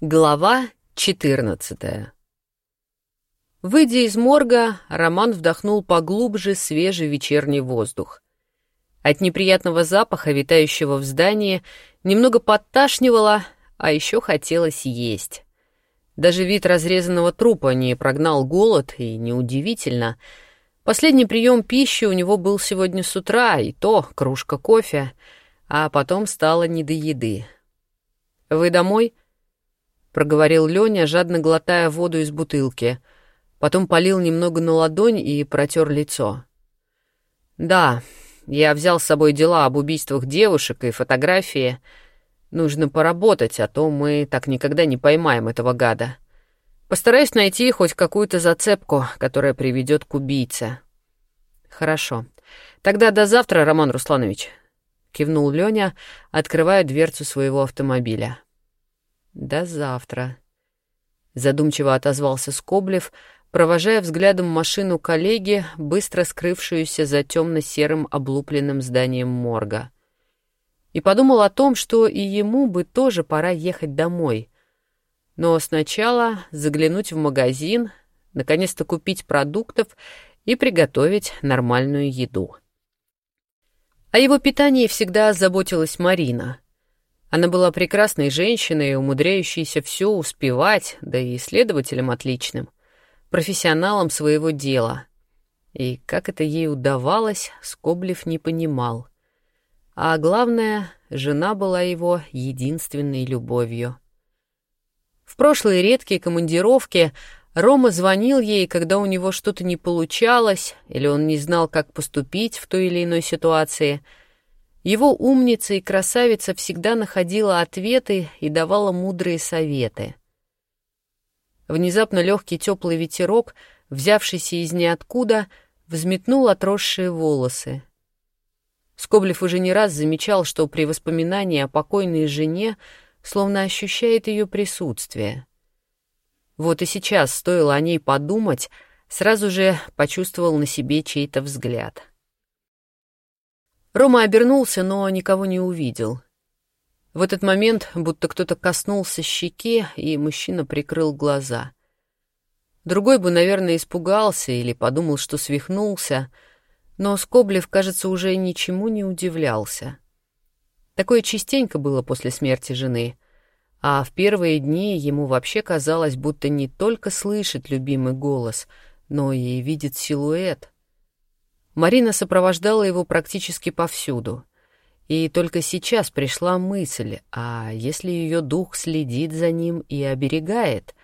Глава 14 Выйдя из морга, Роман вдохнул поглубже свежий вечерний воздух. От неприятного запаха, витающего в здании, немного подташнивало, а еще хотелось есть. Даже вид разрезанного трупа не прогнал голод, и неудивительно. Последний прием пищи у него был сегодня с утра, и то кружка кофе, а потом стало не до еды. «Вы домой?» — проговорил Лёня, жадно глотая воду из бутылки. Потом полил немного на ладонь и протер лицо. «Да, я взял с собой дела об убийствах девушек и фотографии. Нужно поработать, а то мы так никогда не поймаем этого гада. Постараюсь найти хоть какую-то зацепку, которая приведет к убийце». «Хорошо. Тогда до завтра, Роман Русланович», — кивнул Лёня, открывая дверцу своего автомобиля. «До завтра», — задумчиво отозвался Скоблев, провожая взглядом машину коллеги, быстро скрывшуюся за темно-серым облупленным зданием морга. И подумал о том, что и ему бы тоже пора ехать домой. Но сначала заглянуть в магазин, наконец-то купить продуктов и приготовить нормальную еду. О его питании всегда заботилась Марина — она была прекрасной женщиной, умудряющейся все успевать, да и исследователем отличным, профессионалом своего дела. И как это ей удавалось, Скоблев не понимал. А главное, жена была его единственной любовью. В прошлые редкие командировки Рома звонил ей, когда у него что-то не получалось, или он не знал, как поступить в той или иной ситуации — его умница и красавица всегда находила ответы и давала мудрые советы. Внезапно легкий теплый ветерок, взявшийся из ниоткуда, взметнул отросшие волосы. Скоблев уже не раз замечал, что при воспоминании о покойной жене словно ощущает ее присутствие. Вот и сейчас, стоило о ней подумать, сразу же почувствовал на себе чей-то взгляд. Рома обернулся, но никого не увидел. В этот момент будто кто-то коснулся щеки, и мужчина прикрыл глаза. Другой бы, наверное, испугался или подумал, что свихнулся, но Скоблев, кажется, уже ничему не удивлялся. Такое частенько было после смерти жены, а в первые дни ему вообще казалось, будто не только слышит любимый голос, но и видит силуэт — Марина сопровождала его практически повсюду. И только сейчас пришла мысль, а если ее дух следит за ним и оберегает,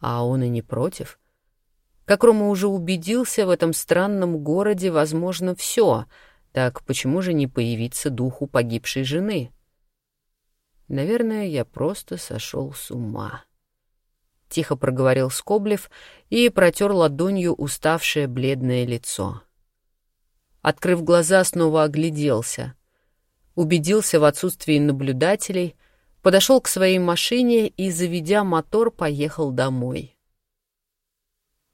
а он и не против? Как Рома уже убедился, в этом странном городе возможно все, так почему же не появиться духу погибшей жены? Наверное, я просто сошел с ума. Тихо проговорил Скоблев и протер ладонью уставшее бледное лицо. Открыв глаза, снова огляделся. Убедился в отсутствии наблюдателей, подошел к своей машине и, заведя мотор, поехал домой.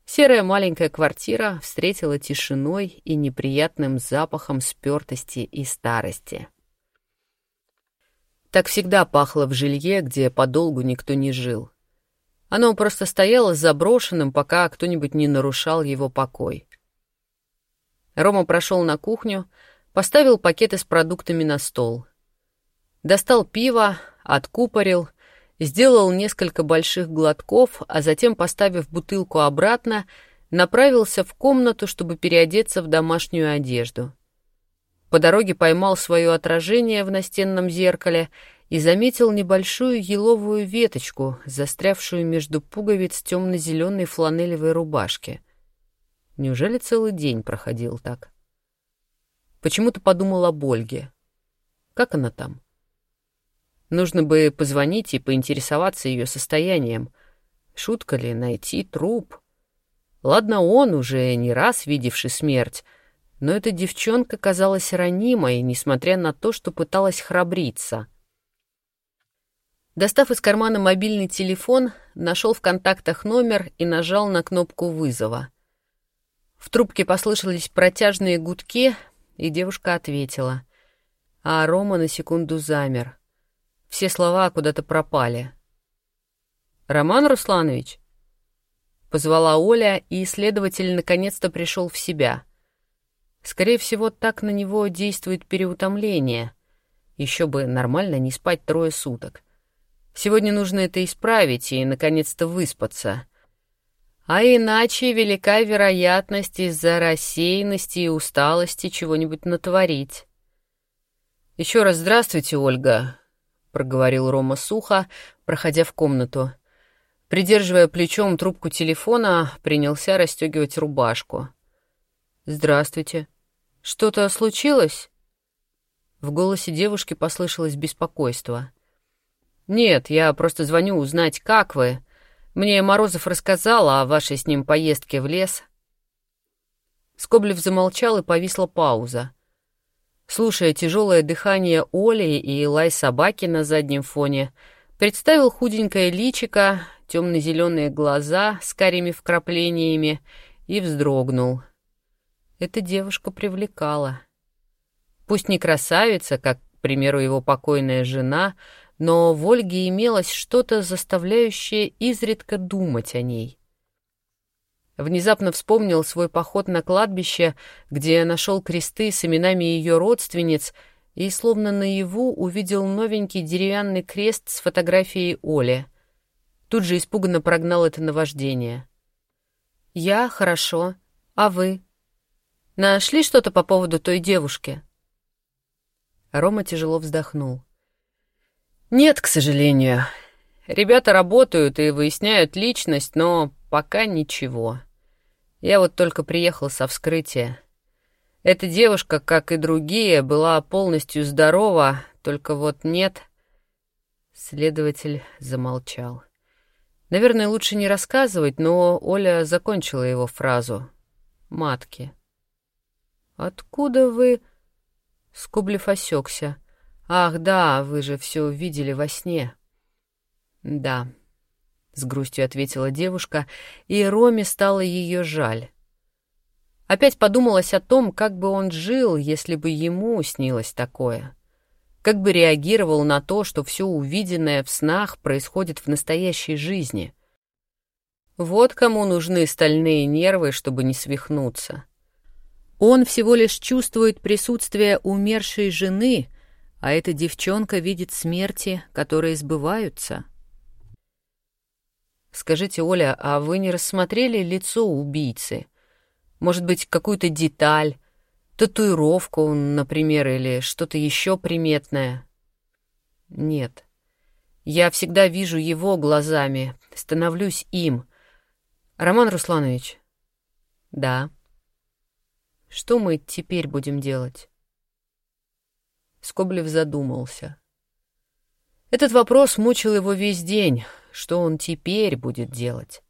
Серая маленькая квартира встретила тишиной и неприятным запахом спертости и старости. Так всегда пахло в жилье, где подолгу никто не жил. Оно просто стояло заброшенным, пока кто-нибудь не нарушал его покой. Рома прошел на кухню, поставил пакеты с продуктами на стол. Достал пиво, откупорил, сделал несколько больших глотков, а затем, поставив бутылку обратно, направился в комнату, чтобы переодеться в домашнюю одежду. По дороге поймал свое отражение в настенном зеркале и заметил небольшую еловую веточку, застрявшую между пуговиц темно-зеленой фланелевой рубашки — Неужели целый день проходил так? Почему-то подумал об Ольге. Как она там? Нужно бы позвонить и поинтересоваться ее состоянием. Шутка ли найти труп? Ладно, он, уже не раз видевший смерть, но эта девчонка казалась ранимой, несмотря на то, что пыталась храбриться. Достав из кармана мобильный телефон, нашел в контактах номер и нажал на кнопку вызова — в трубке послышались протяжные гудки, и девушка ответила. А Рома на секунду замер. Все слова куда-то пропали. Роман Русланович?» Позвала Оля, и следователь наконец-то пришел в себя. Скорее всего, так на него действует переутомление. Еще бы нормально не спать трое суток. Сегодня нужно это исправить и, наконец-то, выспаться. А иначе велика вероятность из-за рассеянности и усталости чего-нибудь натворить. «Еще раз здравствуйте, Ольга», — проговорил Рома сухо, проходя в комнату. Придерживая плечом трубку телефона, принялся расстегивать рубашку. «Здравствуйте. Что-то случилось?» В голосе девушки послышалось беспокойство. «Нет, я просто звоню узнать, как вы. Мне Морозов рассказал о вашей с ним поездке в лес». Скоблев замолчал, и повисла пауза. Слушая тяжелое дыхание Оли и лай собаки на заднем фоне, представил худенькое личико, темно-зеленые глаза с карими вкраплениями и вздрогнул. Эта девушка привлекала. Пусть не красавица, как, к примеру, его покойная жена — но в Ольге имелось что-то, заставляющее изредка думать о ней. Внезапно вспомнил свой поход на кладбище, где нашел кресты с именами ее родственниц и, словно наяву, увидел новенький деревянный крест с фотографией Оли. Тут же испуганно прогнал это наваждение. «Я хорошо. А вы? Нашли что-то по поводу той девушки?» Рома тяжело вздохнул. Нет, к сожалению. Ребята работают и выясняют личность, но пока ничего. Я вот только приехал со вскрытия. Эта девушка, как и другие, была полностью здорова, только вот нет... Следователь замолчал. Наверное, лучше не рассказывать, но Оля закончила его фразу. «Матки». «Откуда вы...» Скублев осекся. «Ах, да, вы же все увидели во сне». «Да», — с грустью ответила девушка, и Роме стало ее жаль. Опять подумалось о том, как бы он жил, если бы ему снилось такое. Как бы реагировал на то, что все увиденное в снах происходит в настоящей жизни. Вот кому нужны стальные нервы, чтобы не свихнуться. Он всего лишь чувствует присутствие умершей жены — а эта девчонка видит смерти, которые сбываются. Скажите, Оля, а вы не рассмотрели лицо убийцы? Может быть, какую-то деталь, татуировку, например, или что-то еще приметное? Нет. Я всегда вижу его глазами, становлюсь им. Роман Русланович? Да. Что мы теперь будем делать? Скоблев задумался. Этот вопрос мучил его весь день. Что он теперь будет делать?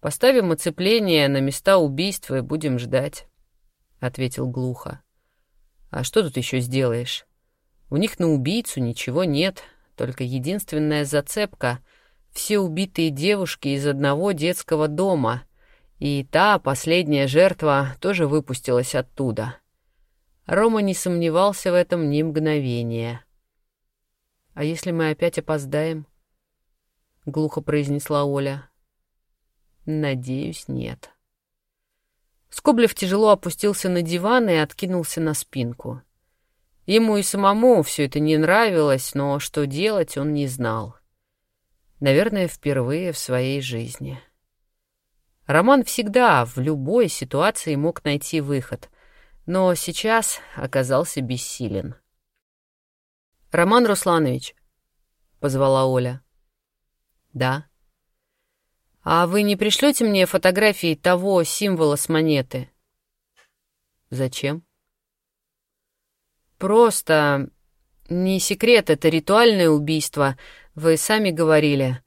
«Поставим оцепление на места убийства и будем ждать», — ответил глухо. «А что тут еще сделаешь? У них на убийцу ничего нет, только единственная зацепка — все убитые девушки из одного детского дома, и та, последняя жертва, тоже выпустилась оттуда». Рома не сомневался в этом ни мгновения. «А если мы опять опоздаем?» — глухо произнесла Оля. «Надеюсь, нет». Скоблев тяжело опустился на диван и откинулся на спинку. Ему и самому все это не нравилось, но что делать он не знал. Наверное, впервые в своей жизни. Роман всегда в любой ситуации мог найти выход — но сейчас оказался бессилен. «Роман Русланович», — позвала Оля. «Да». «А вы не пришлете мне фотографии того символа с монеты?» «Зачем?» «Просто... Не секрет, это ритуальное убийство, вы сами говорили.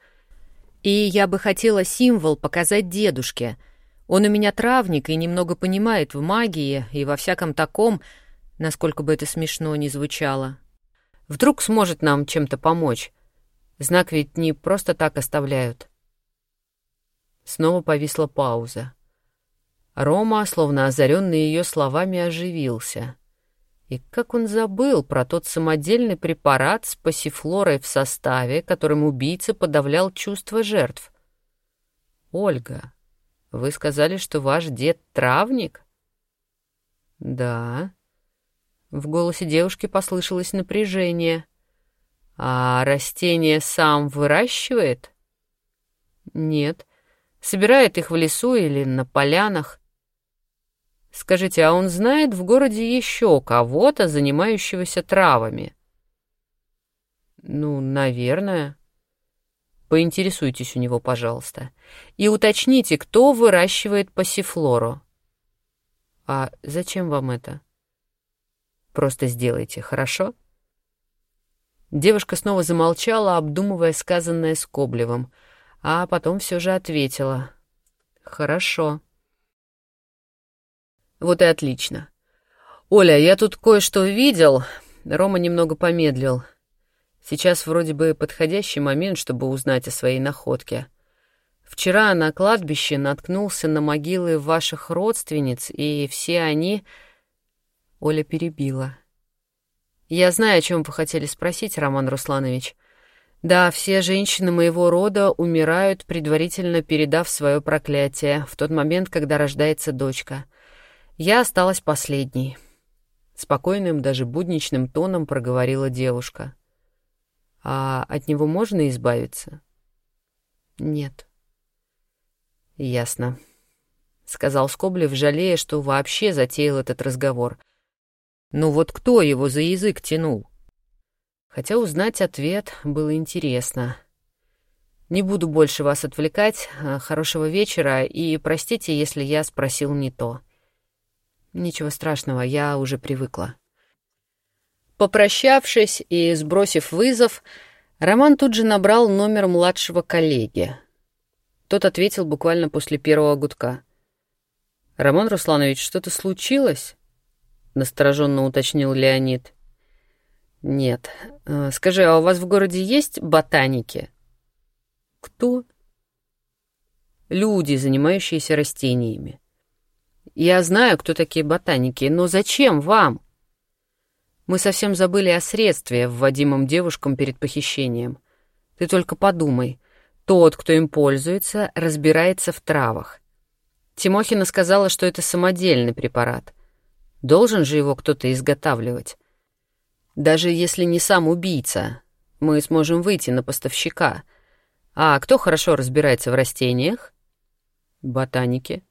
И я бы хотела символ показать дедушке», он у меня травник и немного понимает в магии и во всяком таком, насколько бы это смешно ни звучало. Вдруг сможет нам чем-то помочь. Знак ведь не просто так оставляют. Снова повисла пауза. Рома, словно озаренный ее словами, оживился. И как он забыл про тот самодельный препарат с пассифлорой в составе, которым убийца подавлял чувства жертв? «Ольга, вы сказали, что ваш дед травник?» «Да». В голосе девушки послышалось напряжение. «А растение сам выращивает?» «Нет. Собирает их в лесу или на полянах. Скажите, а он знает в городе еще кого-то, занимающегося травами? Ну, наверное. Поинтересуйтесь у него, пожалуйста. И уточните, кто выращивает пассифлору. А зачем вам это? Просто сделайте, хорошо? Девушка снова замолчала, обдумывая сказанное Скоблевым, а потом все же ответила. «Хорошо». Вот и отлично. Оля, я тут кое-что видел. Рома немного помедлил. Сейчас вроде бы подходящий момент, чтобы узнать о своей находке. Вчера на кладбище наткнулся на могилы ваших родственниц, и все они... Оля перебила. Я знаю, о чем вы хотели спросить, Роман Русланович. Да, все женщины моего рода умирают, предварительно передав свое проклятие, в тот момент, когда рождается дочка — я осталась последней. Спокойным, даже будничным тоном проговорила девушка. А от него можно избавиться? Нет. Ясно. Сказал Скоблев, жалея, что вообще затеял этот разговор. Ну вот кто его за язык тянул? Хотя узнать ответ было интересно. Не буду больше вас отвлекать. Хорошего вечера и простите, если я спросил не то. Ничего страшного, я уже привыкла. Попрощавшись и сбросив вызов, Роман тут же набрал номер младшего коллеги. Тот ответил буквально после первого гудка. «Роман Русланович, что-то случилось?» — настороженно уточнил Леонид. «Нет. Э, скажи, а у вас в городе есть ботаники?» «Кто?» «Люди, занимающиеся растениями. Я знаю, кто такие ботаники, но зачем вам? Мы совсем забыли о средстве, вводимом девушкам перед похищением. Ты только подумай. Тот, кто им пользуется, разбирается в травах. Тимохина сказала, что это самодельный препарат. Должен же его кто-то изготавливать. Даже если не сам убийца, мы сможем выйти на поставщика. А кто хорошо разбирается в растениях? Ботаники.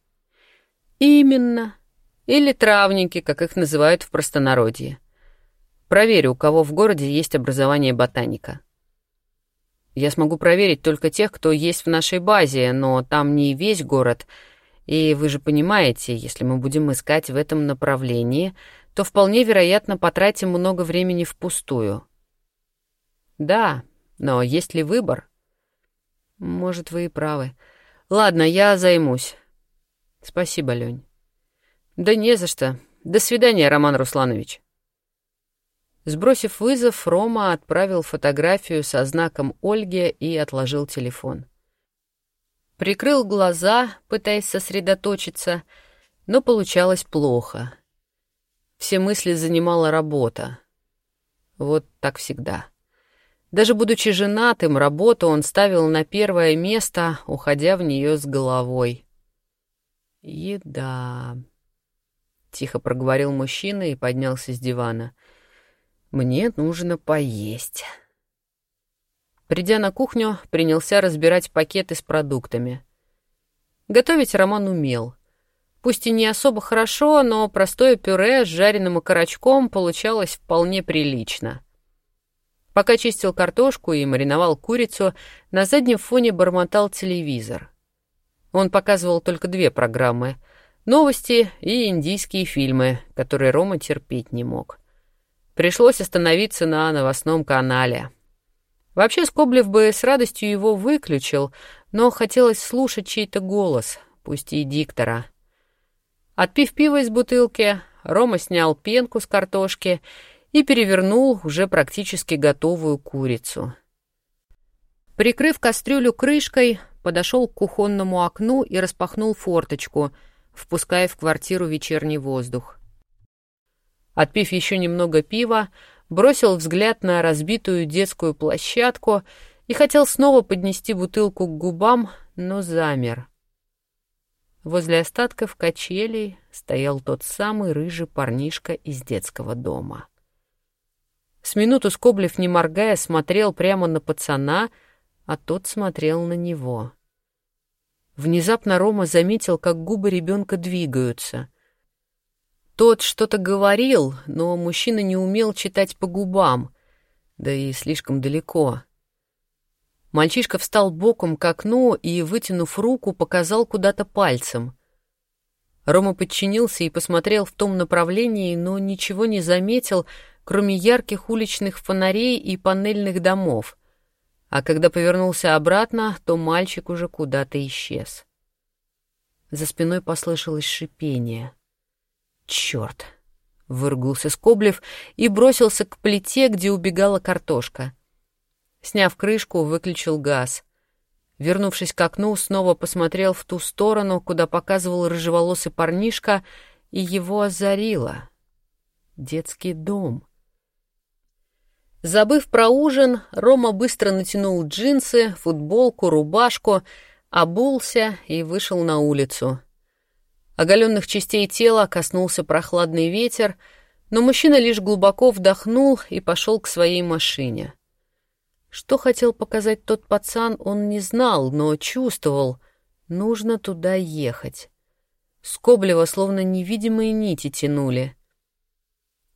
Именно. Или травники, как их называют в простонародье. Проверю, у кого в городе есть образование ботаника. Я смогу проверить только тех, кто есть в нашей базе, но там не весь город. И вы же понимаете, если мы будем искать в этом направлении, то вполне вероятно потратим много времени впустую. Да, но есть ли выбор? Может, вы и правы. Ладно, я займусь. Спасибо, Лень. Да не за что. До свидания, Роман Русланович. Сбросив вызов, Рома отправил фотографию со знаком Ольге и отложил телефон. Прикрыл глаза, пытаясь сосредоточиться, но получалось плохо. Все мысли занимала работа. Вот так всегда. Даже будучи женатым, работу он ставил на первое место, уходя в нее с головой. «Еда», — тихо проговорил мужчина и поднялся с дивана. «Мне нужно поесть». Придя на кухню, принялся разбирать пакеты с продуктами. Готовить Роман умел. Пусть и не особо хорошо, но простое пюре с жареным окорочком получалось вполне прилично. Пока чистил картошку и мариновал курицу, на заднем фоне бормотал телевизор — он показывал только две программы — новости и индийские фильмы, которые Рома терпеть не мог. Пришлось остановиться на новостном канале. Вообще Скоблев бы с радостью его выключил, но хотелось слушать чей-то голос, пусть и диктора. Отпив пиво из бутылки, Рома снял пенку с картошки и перевернул уже практически готовую курицу. Прикрыв кастрюлю крышкой, подошел к кухонному окну и распахнул форточку, впуская в квартиру вечерний воздух. Отпив еще немного пива, бросил взгляд на разбитую детскую площадку и хотел снова поднести бутылку к губам, но замер. Возле остатков качелей стоял тот самый рыжий парнишка из детского дома. С минуту Скоблев, не моргая, смотрел прямо на пацана, а тот смотрел на него. Внезапно Рома заметил, как губы ребенка двигаются. Тот что-то говорил, но мужчина не умел читать по губам, да и слишком далеко. Мальчишка встал боком к окну и, вытянув руку, показал куда-то пальцем. Рома подчинился и посмотрел в том направлении, но ничего не заметил, кроме ярких уличных фонарей и панельных домов. А когда повернулся обратно, то мальчик уже куда-то исчез. За спиной послышалось шипение — Черт! Выругался Скоблев и бросился к плите, где убегала картошка. Сняв крышку, выключил газ. Вернувшись к окну, снова посмотрел в ту сторону, куда показывал рыжеволосый парнишка, и его озарило. Детский дом. Забыв про ужин, Рома быстро натянул джинсы, футболку, рубашку, обулся и вышел на улицу. Оголенных частей тела коснулся прохладный ветер, но мужчина лишь глубоко вдохнул и пошел к своей машине. Что хотел показать тот пацан, он не знал, но чувствовал. Нужно туда ехать. Скоблева словно невидимые нити тянули.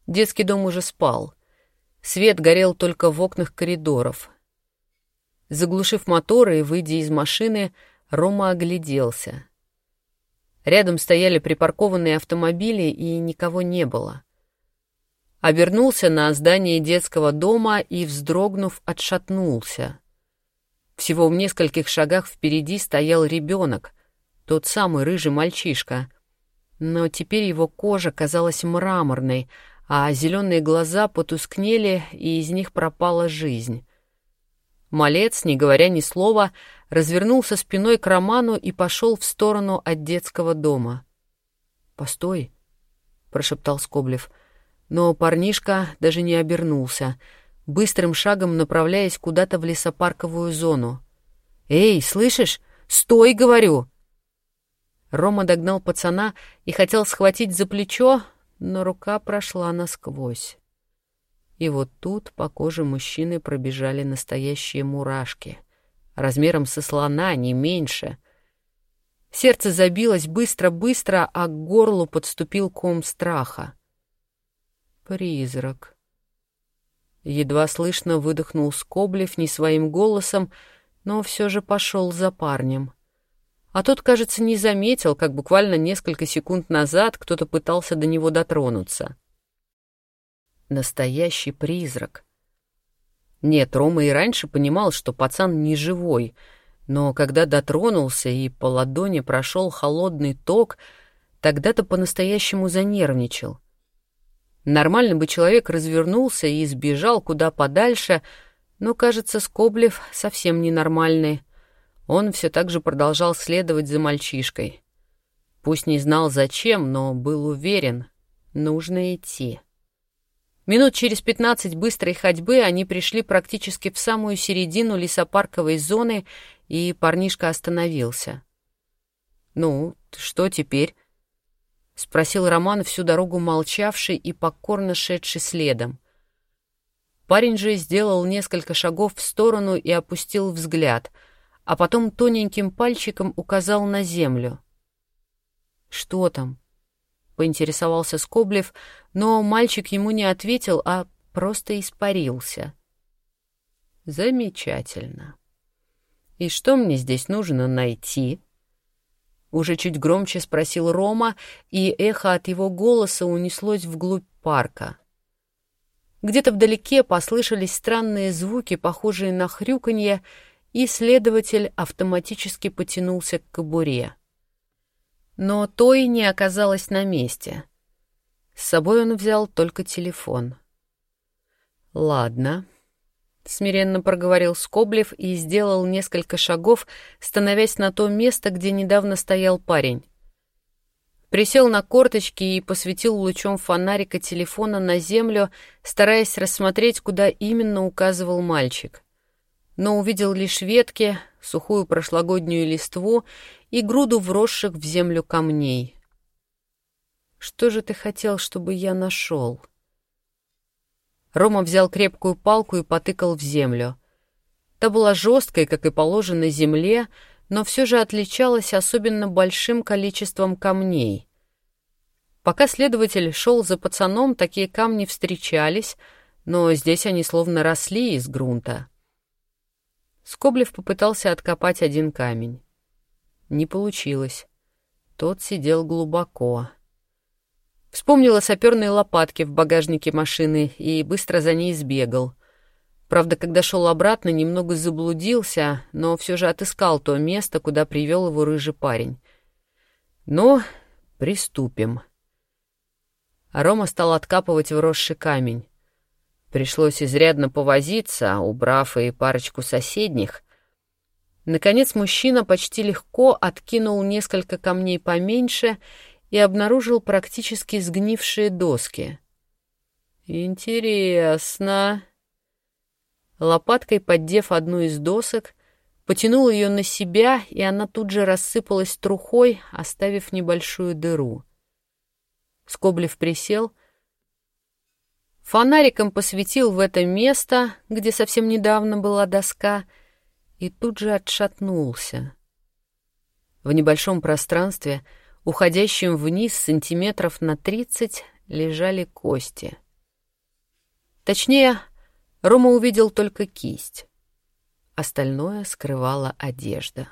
Детский дом уже спал. Свет горел только в окнах коридоров. Заглушив моторы и выйдя из машины, Рома огляделся. Рядом стояли припаркованные автомобили, и никого не было. Обернулся на здание детского дома и, вздрогнув, отшатнулся. Всего в нескольких шагах впереди стоял ребенок, тот самый рыжий мальчишка. Но теперь его кожа казалась мраморной, а зеленые глаза потускнели, и из них пропала жизнь. Малец, не говоря ни слова, развернулся спиной к Роману и пошел в сторону от детского дома. «Постой», — прошептал Скоблев. Но парнишка даже не обернулся, быстрым шагом направляясь куда-то в лесопарковую зону. «Эй, слышишь? Стой, говорю!» Рома догнал пацана и хотел схватить за плечо, но рука прошла насквозь. И вот тут по коже мужчины пробежали настоящие мурашки, размером со слона, не меньше. Сердце забилось быстро-быстро, а к горлу подступил ком страха. «Призрак». Едва слышно выдохнул Скоблев не своим голосом, но все же пошел за парнем. А тот, кажется, не заметил, как буквально несколько секунд назад кто-то пытался до него дотронуться. Настоящий призрак. Нет, Рома и раньше понимал, что пацан не живой, но когда дотронулся и по ладони прошел холодный ток, тогда-то по-настоящему занервничал. Нормальный бы человек развернулся и сбежал куда подальше, но, кажется, Скоблев совсем ненормальный. Он все так же продолжал следовать за мальчишкой. Пусть не знал зачем, но был уверен, нужно идти. Минут через пятнадцать быстрой ходьбы они пришли практически в самую середину лесопарковой зоны, и парнишка остановился. «Ну, что теперь?» — спросил Роман всю дорогу молчавший и покорно шедший следом. Парень же сделал несколько шагов в сторону и опустил взгляд, а потом тоненьким пальчиком указал на землю. «Что там?» Поинтересовался Скоблев, но мальчик ему не ответил, а просто испарился. Замечательно. И что мне здесь нужно найти? Уже чуть громче спросил Рома, и эхо от его голоса унеслось вглубь парка. Где-то вдалеке послышались странные звуки, похожие на хрюканье, и следователь автоматически потянулся к кобуре. Но то и не оказалось на месте. С собой он взял только телефон. «Ладно», — смиренно проговорил Скоблев и сделал несколько шагов, становясь на то место, где недавно стоял парень. Присел на корточки и посветил лучом фонарика телефона на землю, стараясь рассмотреть, куда именно указывал мальчик. Но увидел лишь ветки, сухую прошлогоднюю листву и груду вросших в землю камней. «Что же ты хотел, чтобы я нашел?» Рома взял крепкую палку и потыкал в землю. Та была жесткой, как и положено земле, но все же отличалась особенно большим количеством камней. Пока следователь шел за пацаном, такие камни встречались, но здесь они словно росли из грунта. Скоблев попытался откопать один камень. Не получилось. Тот сидел глубоко. Вспомнил о саперной лопатке в багажнике машины и быстро за ней сбегал. Правда, когда шел обратно, немного заблудился, но все же отыскал то место, куда привел его рыжий парень. Но приступим. А Рома стал откапывать вросший камень. Пришлось изрядно повозиться, убрав и парочку соседних. Наконец мужчина почти легко откинул несколько камней поменьше и обнаружил практически сгнившие доски. «Интересно», Лопаткой поддев одну из досок, потянул ее на себя, и она тут же рассыпалась трухой, оставив небольшую дыру. Скоблев присел, фонариком посветил в это место, где совсем недавно была доска, и тут же отшатнулся. В небольшом пространстве, уходящем вниз сантиметров на тридцать, лежали кости. Точнее, Рома увидел только кисть. Остальное скрывала одежда.